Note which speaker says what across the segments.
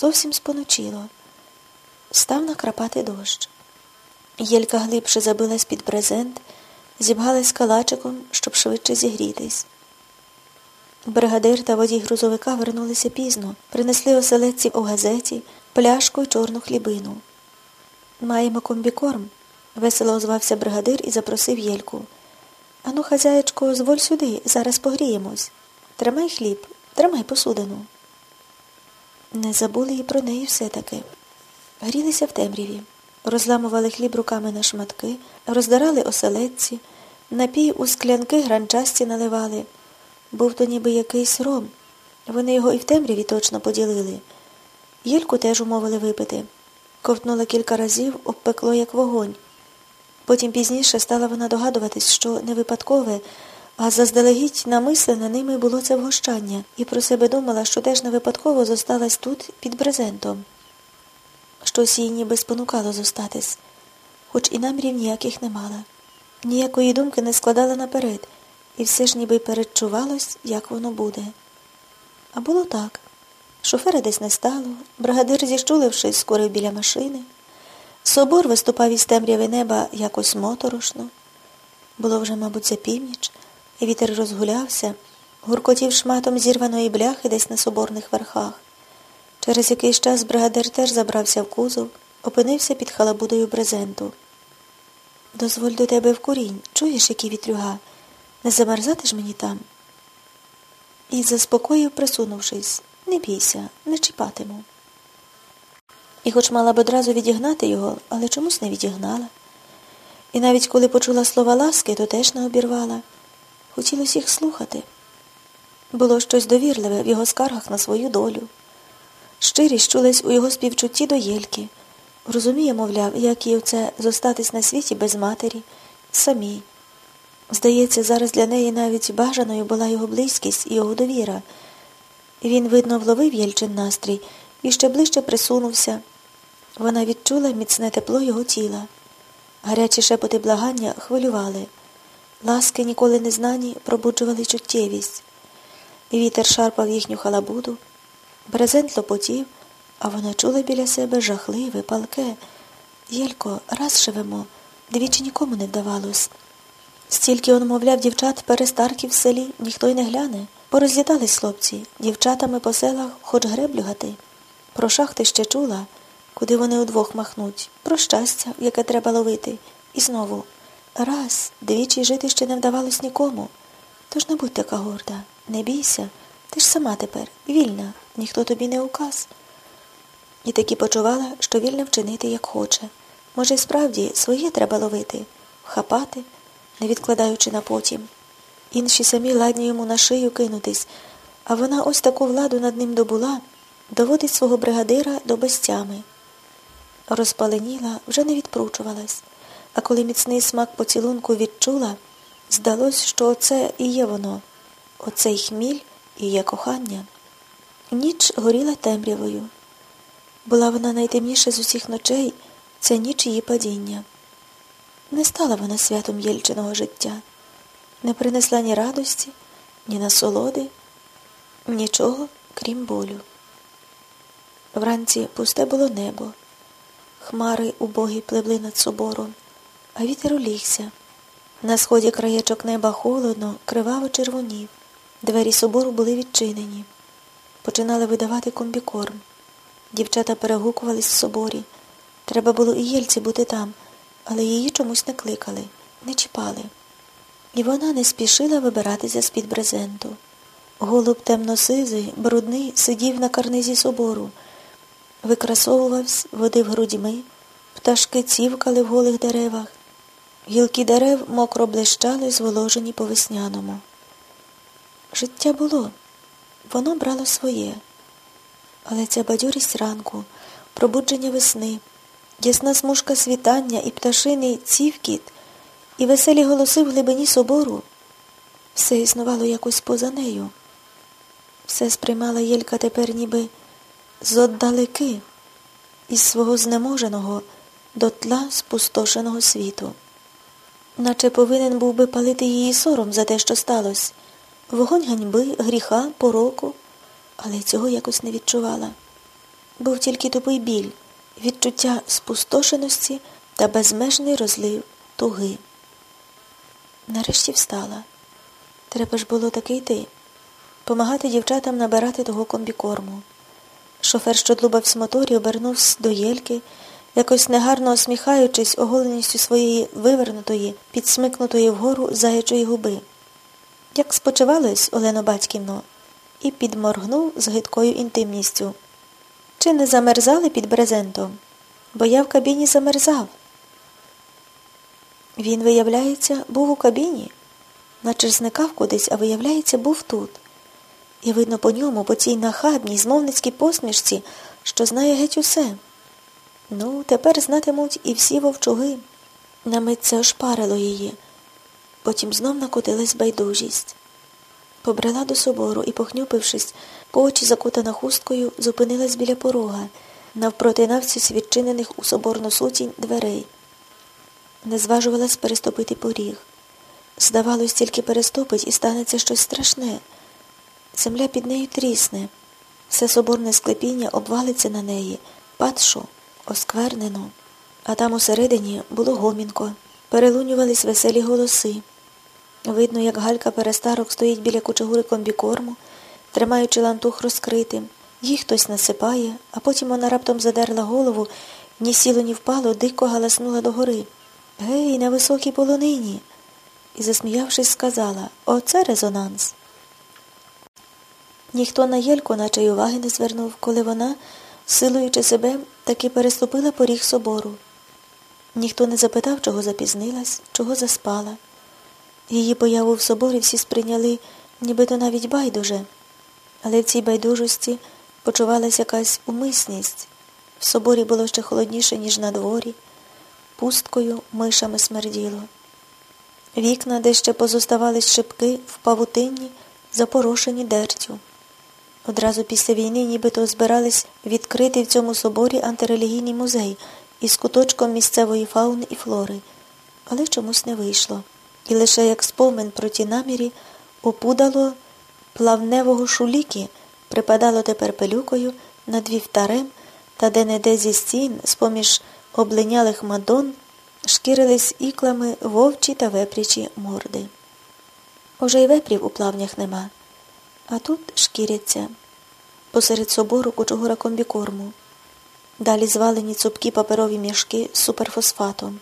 Speaker 1: Зовсім споночило. Став накрапати дощ. Єлька глибше забилась під брезент, зібгалась калачиком, щоб швидше зігрітись. Бригадир та водій грузовика вернулися пізно, принесли оселедці у газеті, пляшку й чорну хлібину. Маємо комбікорм, весело озвався бригадир і запросив Єльку. Ану, хазяєчко, зволь сюди, зараз погріємось. Тримай хліб, тримай посудину. Не забули і про неї все-таки. Грілися в темряві, розламували хліб руками на шматки, роздирали оселедці, напій у склянки гранчасті наливали. Був то ніби якийсь ром. Вони його і в темряві точно поділили. Єльку теж умовили випити. Ковтнула кілька разів, обпекло, як вогонь. Потім пізніше стала вона догадуватись, що не випадкове, а заздалегідь намислене ними було це вгощання, і про себе думала, що теж не випадково зосталась тут під брезентом. Щось її ніби спонукало зостатись, хоч і намірів ніяких не мала. Ніякої думки не складала наперед, і все ж ніби передчувалось, як воно буде. А було так. Шофера десь не стало, бригадир, зіщулившись, скорив біля машини. Собор виступав із темряви неба якось моторошно. Було вже, мабуть, за північ, вітер розгулявся, гуркотів шматом зірваної бляхи десь на соборних верхах. Через якийсь час бригадир теж забрався в кузов, опинився під халабудою брезенту. Дозволь до тебе в курінь, чуєш, який вітрюга? Не замерзати ж мені там? І заспокоїв, присунувшись, не бійся, не чіпатиму. І хоч мала б одразу відігнати його, але чомусь не відігнала. І навіть коли почула слова ласки, то теж не обірвала. Хотілося їх слухати. Було щось довірливе в його скаргах на свою долю. Щирість чулась у його співчутті до Єльки. Розуміє, мовляв, як їй це зостатись на світі без матері, самій. Здається, зараз для неї навіть бажаною була його близькість і його довіра. Він, видно, вловив Єльчин настрій і ще ближче присунувся. Вона відчула міцне тепло його тіла. Гарячі шепоти благання хвилювали. Ласки, ніколи не знані, пробуджували чуттєвість. Вітер шарпав їхню халабуду, брезент лопотів, а вона чула біля себе жахливе, палке. Єлько, раз живемо, двічі нікому не вдавалось. Стільки он, мовляв, дівчат перестарків в селі ніхто й не гляне. Порозлітались хлопці, дівчатами по селах хоч греблю гати. Про шахти ще чула, куди вони удвох махнуть, про щастя, яке треба ловити. І знову раз, двічі жити ще не вдавалось нікому. Тож не будь така горда, не бійся, ти ж сама тепер, вільна, ніхто тобі не указ. І таки почувала, що вільна вчинити, як хоче. Може, справді своє треба ловити, хапати, не відкладаючи на потім. Інші самі ладні йому на шию кинутись, а вона ось таку владу над ним добула, доводить свого бригадира до безтями. Розпаленіла, вже не відпручувалась, а коли міцний смак поцілунку відчула, здалось, що оце і є воно, оцей хміль і є кохання. Ніч горіла темрявою. Була вона найтемніша з усіх ночей, ця ніч її падіння. Не стала вона святом Єльчиного життя, не принесла ні радості, ні насолоди, нічого, крім болю. Вранці пусте було небо, хмари убогі пливли над собором, а вітер улігся. На сході краєчок неба холодно, криваво червонів. Двері собору були відчинені. Починали видавати комбікорм. Дівчата перегукувались в соборі. Треба було і Єльці бути там, але її чомусь не кликали, не чіпали. І вона не спішила вибиратися з-під брезенту. Голуб темно-сизий, брудний, сидів на карнизі собору, викрасовувався, водив грудьми, пташки цівкали в голих деревах. Гілки дерев мокро блищали, зволожені по весняному. Життя було, воно брало своє. Але ця бадьорість ранку, пробудження весни, ясна смужка світання і пташиний цівкіт, і веселі голоси в глибині собору, все існувало якось поза нею. Все сприймала Єлька тепер ніби зоддалеки, із свого знеможеного до тла спустошеного світу. Наче повинен був би палити її сором за те, що сталося, вогонь ганьби, гріха, пороку, але цього якось не відчувала. був тільки тупий біль, відчуття спустошеності та безмежний розлив туги. Нарешті встала. Треба ж було таки йти, помагати дівчатам набирати того комбікорму. Шофер, що длубав з моторі, обернувся до Єльки, якось негарно осміхаючись оголеністю своєї вивернутої, підсмикнутої вгору заячої губи. Як спочивалось, Олено Батьківно, і підморгнув з гидкою інтимністю. Чи не замерзали під брезентом? Бо я в кабіні замерзав. Він, виявляється, був у кабіні, наче зникав кудись, а виявляється, був тут. І видно по ньому, по цій нахабній, змовницькій посмішці, що знає геть усе. Ну, тепер знатимуть і всі вовчуги. На мить це ошпарило її. Потім знов накотилась байдужість. Побрела до собору і, похнюпившись, по очі закутана хусткою, зупинилась біля порога, навпроти навці відчинених у соборну сутінь дверей. Не зважувалась переступити поріг. Здавалось, тільки переступить і станеться щось страшне. Земля під нею трісне, все соборне склепіння обвалиться на неї, падшу, осквернено. А там усередині було гомінко, перелунювались веселі голоси. Видно, як галька перестарок стоїть біля кучегури комбікорму, тримаючи лантух розкритим. Їй хтось насипає, а потім вона раптом задерла голову, ні сіло, ні впало, дико галаснула догори. Гей, на високій полонині. І, засміявшись, сказала Оце резонанс. Ніхто на Єльку, наче й уваги не звернув, коли вона, силуючи себе, таки переступила поріг собору. Ніхто не запитав, чого запізнилась, чого заспала. Її появу в соборі всі сприйняли, нібито навіть байдуже, але в цій байдужості почувалась якась умисність. В соборі було ще холодніше, ніж на дворі, пусткою мишами смерділо. Вікна, де ще позоставались шибки в павутинні, запорошені дертю. Одразу після війни нібито збирались відкрити в цьому соборі антирелігійний музей із куточком місцевої фауни і флори, але чомусь не вийшло. І лише як спомин про ті намірі опудало плавневого шуліки, припадало тепер пилюкою над вівтарем та де-не-де зі стін, з-поміж облинялих мадон, шкірились іклами вовчі та вепрячі морди. Уже й вепрів у плавнях нема, а тут шкіряться. Посеред собору кучугура комбікорму. Далі звалені цупкі паперові мішки з суперфосфатом.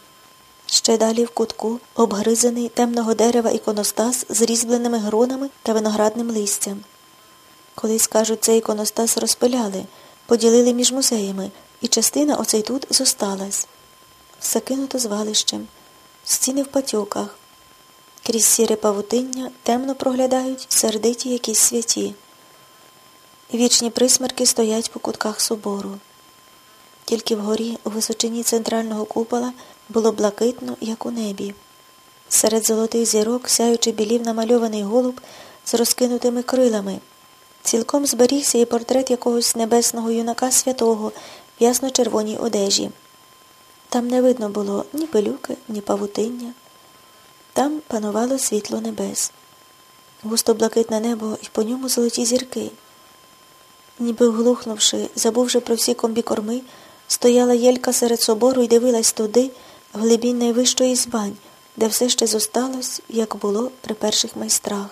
Speaker 1: Ще далі в кутку обгризаний темного дерева іконостас з різьбленими гронами та виноградним листям. Колись, кажуть, цей іконостас розпиляли, поділили між музеями, і частина оцей тут зосталась. Все кинуто звалищем, стіни в патьоках. Крізь сіре павутиння темно проглядають сердиті якісь святі. Вічні присмерки стоять по кутках собору. Тільки вгорі, у височині центрального купола, було блакитно, як у небі. Серед золотих зірок, сяючи білів намальований голуб з розкинутими крилами. Цілком зберігся і портрет якогось небесного юнака святого в ясно-червоній одежі. Там не видно було ні пилюки, ні павутиння. Там панувало світло небес. Густо блакитне небо і по ньому золоті зірки. Ніби вглухнувши, забувши про всі комбікорми, стояла Єлька серед собору і дивилась туди, в глибінь найвищої збань, де все ще зосталось, як було при перших майстрах.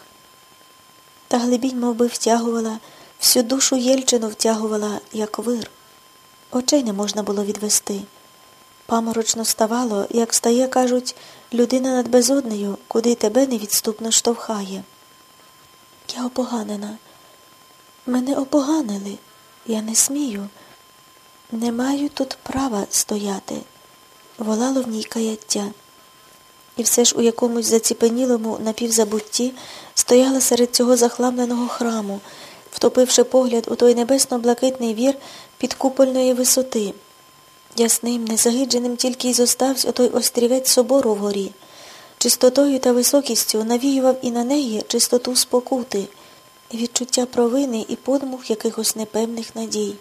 Speaker 1: Та глибінь мов би, втягувала, всю душу Єльчину втягувала, як вир. Очей не можна було відвести. Паморочно ставало, як стає, кажуть, людина над безоднею, куди тебе невідступно штовхає. Я опоганена. Мене опоганили. Я не смію. Не маю тут права стояти, волало в ній каяття. І все ж у якомусь заціпенілому напівзабутті стояла серед цього захламленого храму, втопивши погляд у той небесно-блакитний вір підкупольної висоти. Ясним, незагидженим тільки й зостався отой острівець собору вгорі. Чистотою та високістю навіював і на неї чистоту спокути, відчуття провини і подмух якихось непевних надій.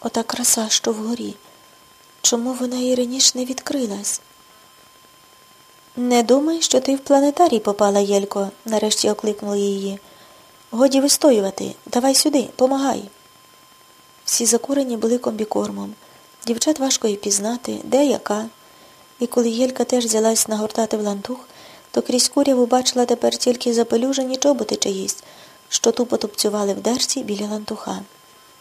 Speaker 1: Ота краса, що вгорі. Чому вона і раніше не відкрилась? Не думай, що ти в планетарій попала, Єлько, нарешті окликнули її. Годі вистоювати. Давай сюди, помагай. Всі закурені були комбікормом. Дівчат важко і пізнати, де яка. І коли Єлька теж взялась нагортати в лантух, то крізь куряву бачила тепер тільки запелюжені чоботи чиїсь, що тупо тупцювали в дерці біля лантуха.